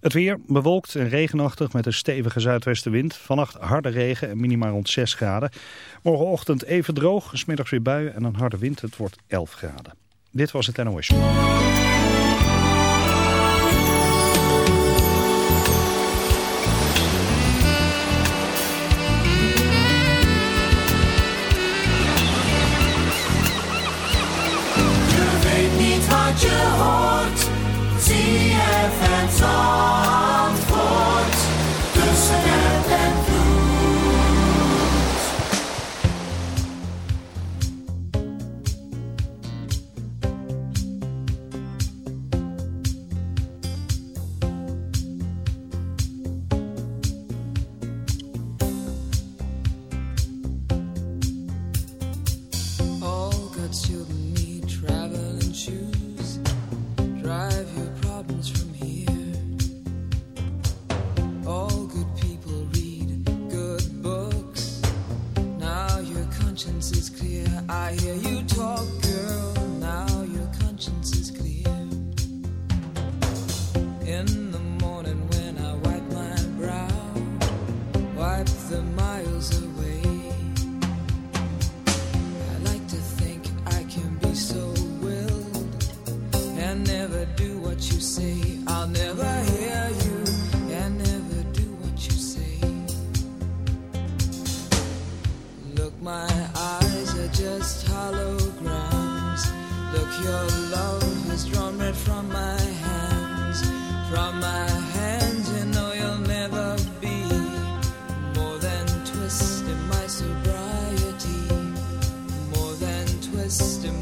Het weer bewolkt en regenachtig met een stevige zuidwestenwind. Vannacht harde regen en minimaal rond 6 graden. Morgenochtend even droog, smiddags weer buien en een harde wind. Het wordt 11 graden. Dit was het NOS. system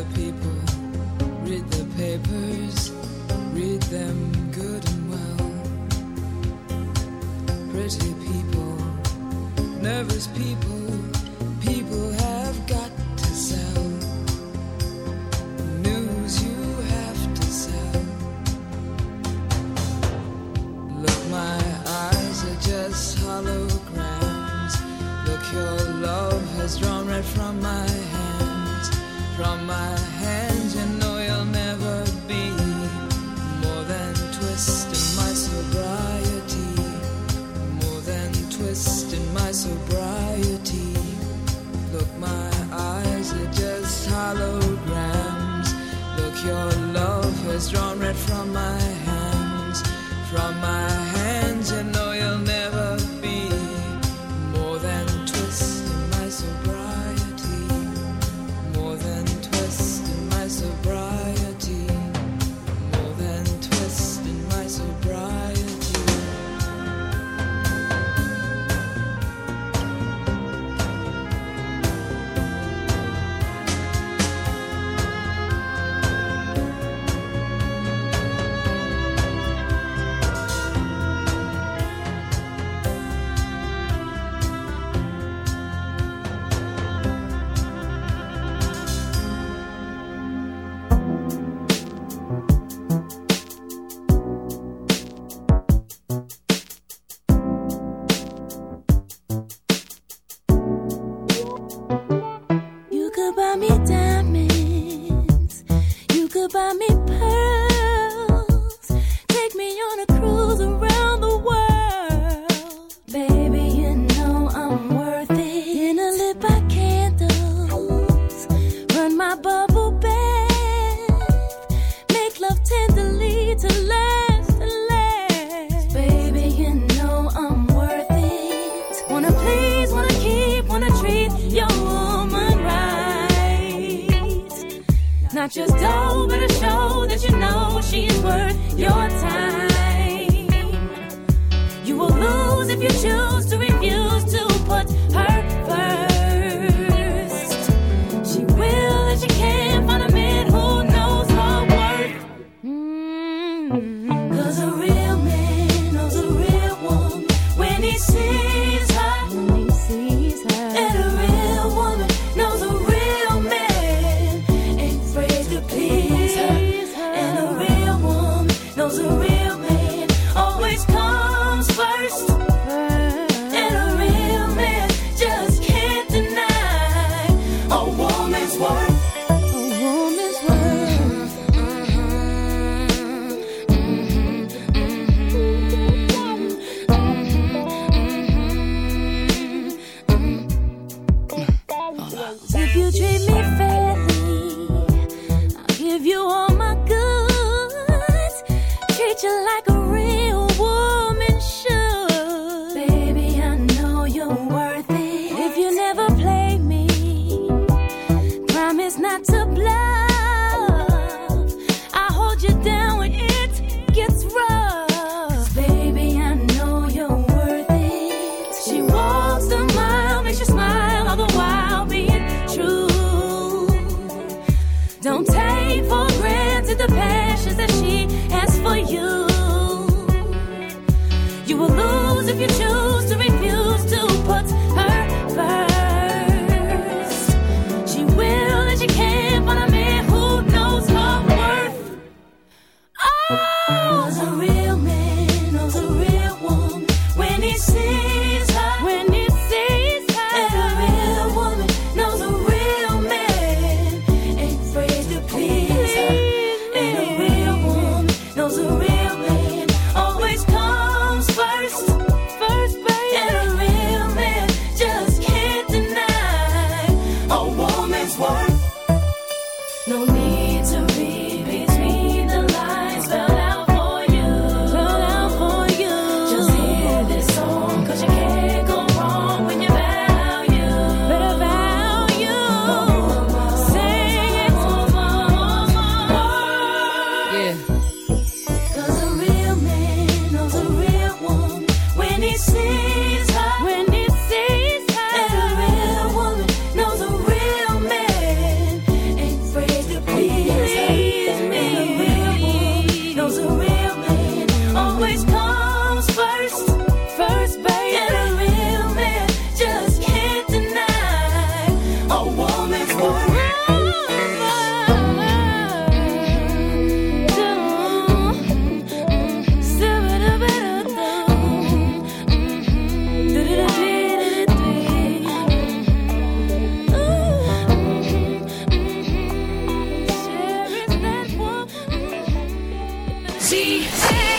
The people. Zie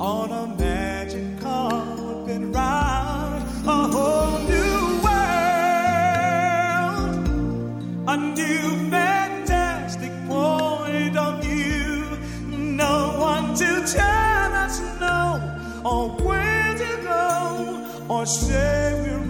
on a magic car whipping a whole new world, a new fantastic point of view. No one to tell us no or where to go or say we're.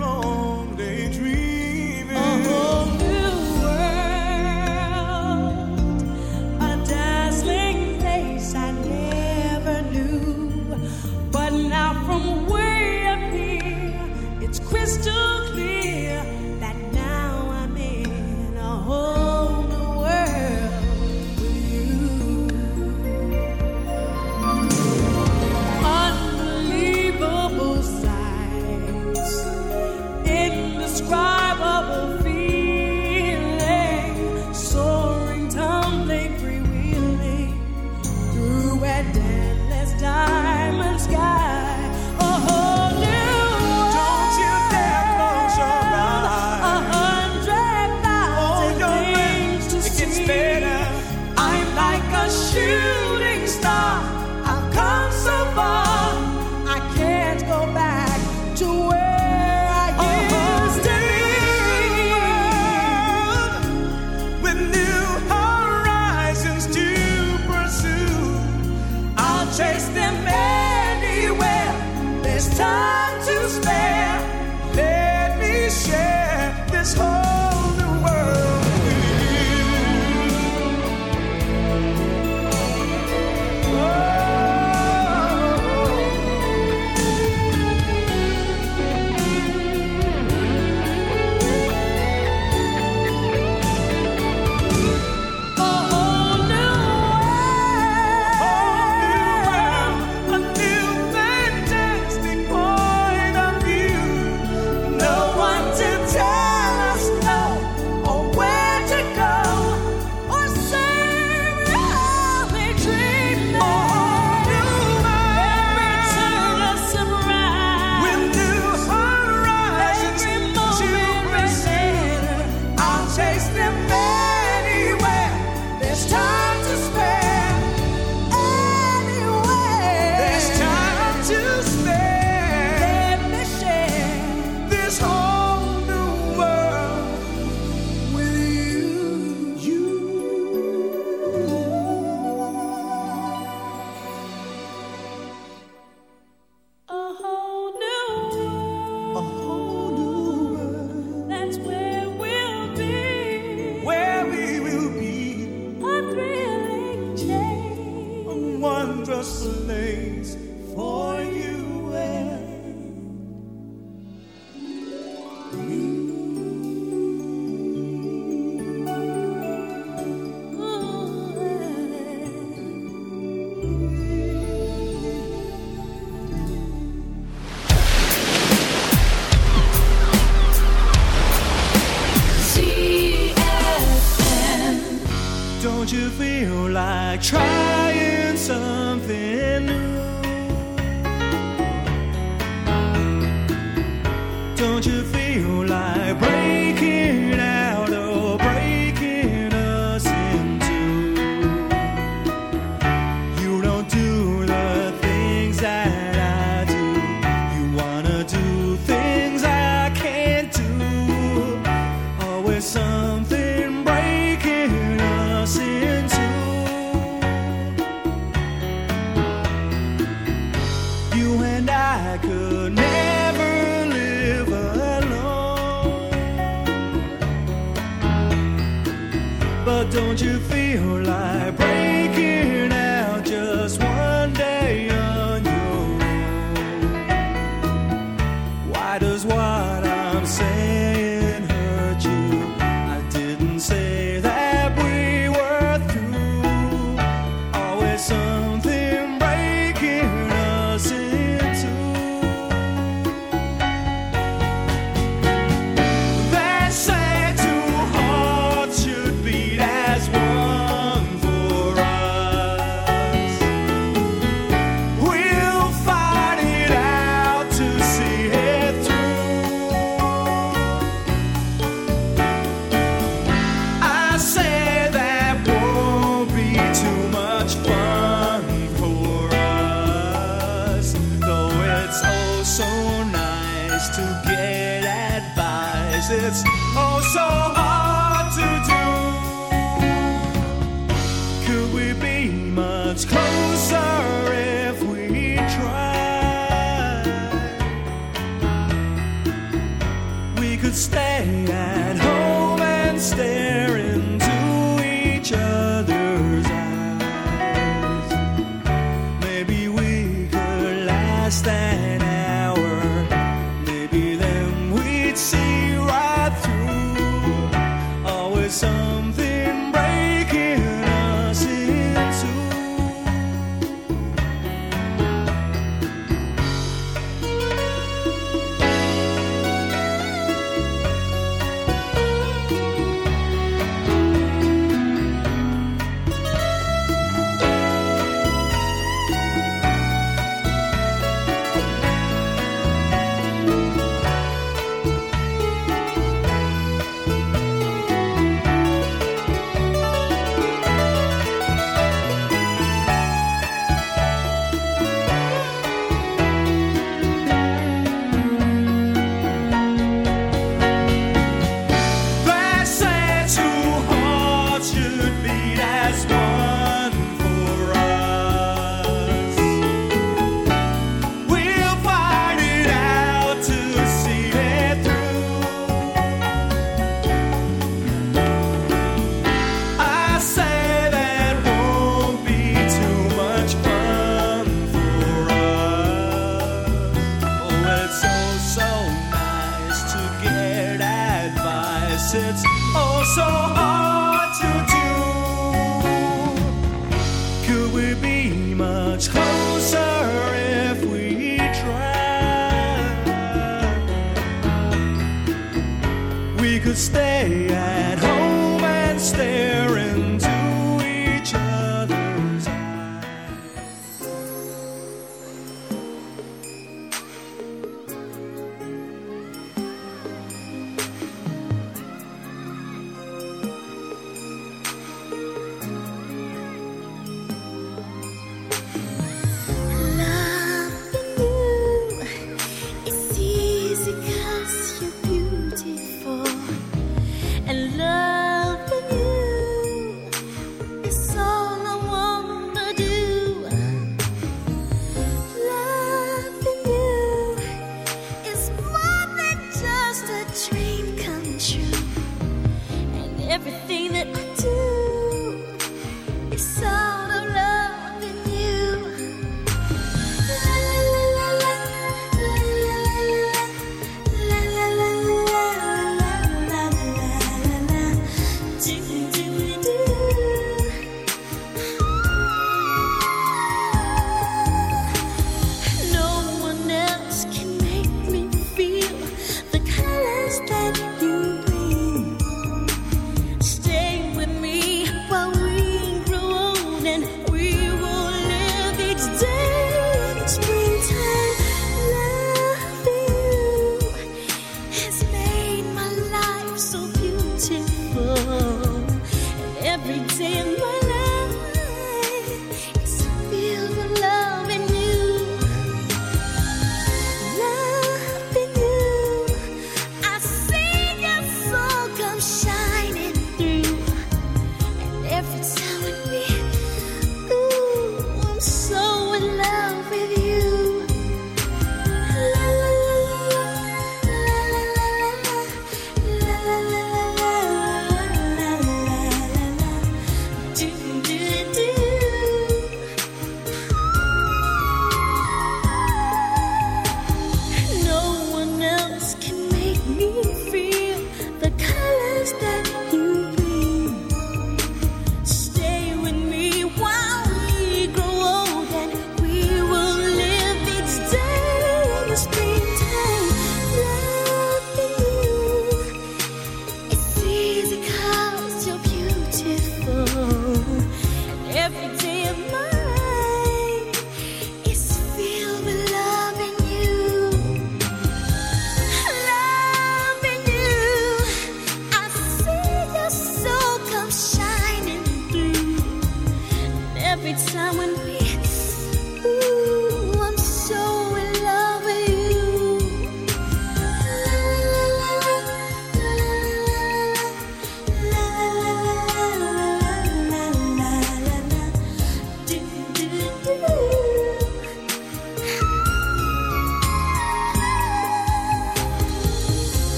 always some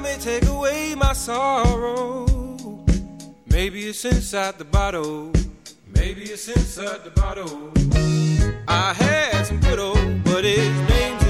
may take away my sorrow. Maybe it's inside the bottle. Maybe it's inside the bottle. I had some good old, but his name's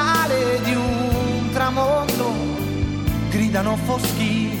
non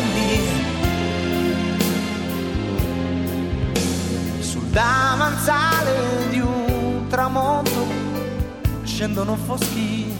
Le forze mie. Sul davanzale di un tramonto scendono foschi.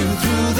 you through the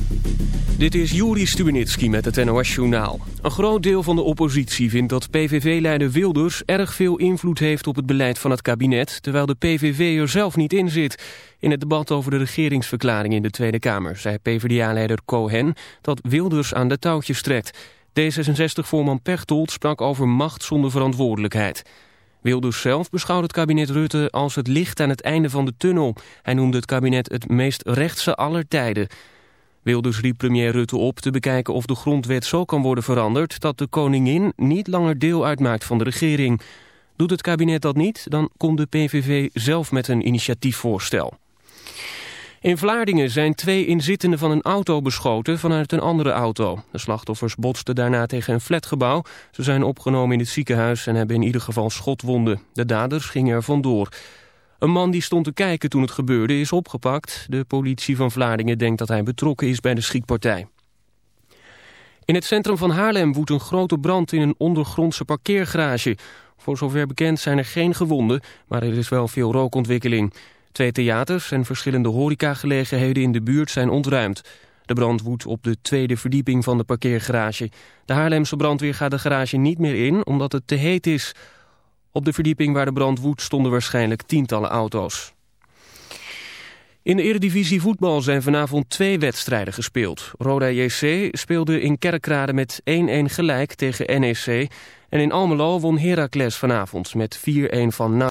Dit is Juri Stubenitski met het NOS-journaal. Een groot deel van de oppositie vindt dat PVV-leider Wilders... erg veel invloed heeft op het beleid van het kabinet... terwijl de PVV er zelf niet in zit. In het debat over de regeringsverklaring in de Tweede Kamer... zei PvdA-leider Cohen dat Wilders aan de touwtjes trekt. D66-voorman Pechtold sprak over macht zonder verantwoordelijkheid. Wilders zelf beschouwt het kabinet Rutte als het licht aan het einde van de tunnel. Hij noemde het kabinet het meest rechtse aller tijden... Wilders riep premier Rutte op te bekijken of de grondwet zo kan worden veranderd... dat de koningin niet langer deel uitmaakt van de regering. Doet het kabinet dat niet, dan komt de PVV zelf met een initiatiefvoorstel. In Vlaardingen zijn twee inzittenden van een auto beschoten vanuit een andere auto. De slachtoffers botsten daarna tegen een flatgebouw. Ze zijn opgenomen in het ziekenhuis en hebben in ieder geval schotwonden. De daders gingen er vandoor. Een man die stond te kijken toen het gebeurde is opgepakt. De politie van Vlaardingen denkt dat hij betrokken is bij de schietpartij. In het centrum van Haarlem woedt een grote brand in een ondergrondse parkeergarage. Voor zover bekend zijn er geen gewonden, maar er is wel veel rookontwikkeling. Twee theaters en verschillende horecagelegenheden in de buurt zijn ontruimd. De brand woedt op de tweede verdieping van de parkeergarage. De Haarlemse brandweer gaat de garage niet meer in omdat het te heet is... Op de verdieping waar de brand woedt stonden waarschijnlijk tientallen auto's. In de eredivisie voetbal zijn vanavond twee wedstrijden gespeeld. Roda JC speelde in Kerkrade met 1-1 gelijk tegen NEC. En in Almelo won Heracles vanavond met 4-1 van NAC.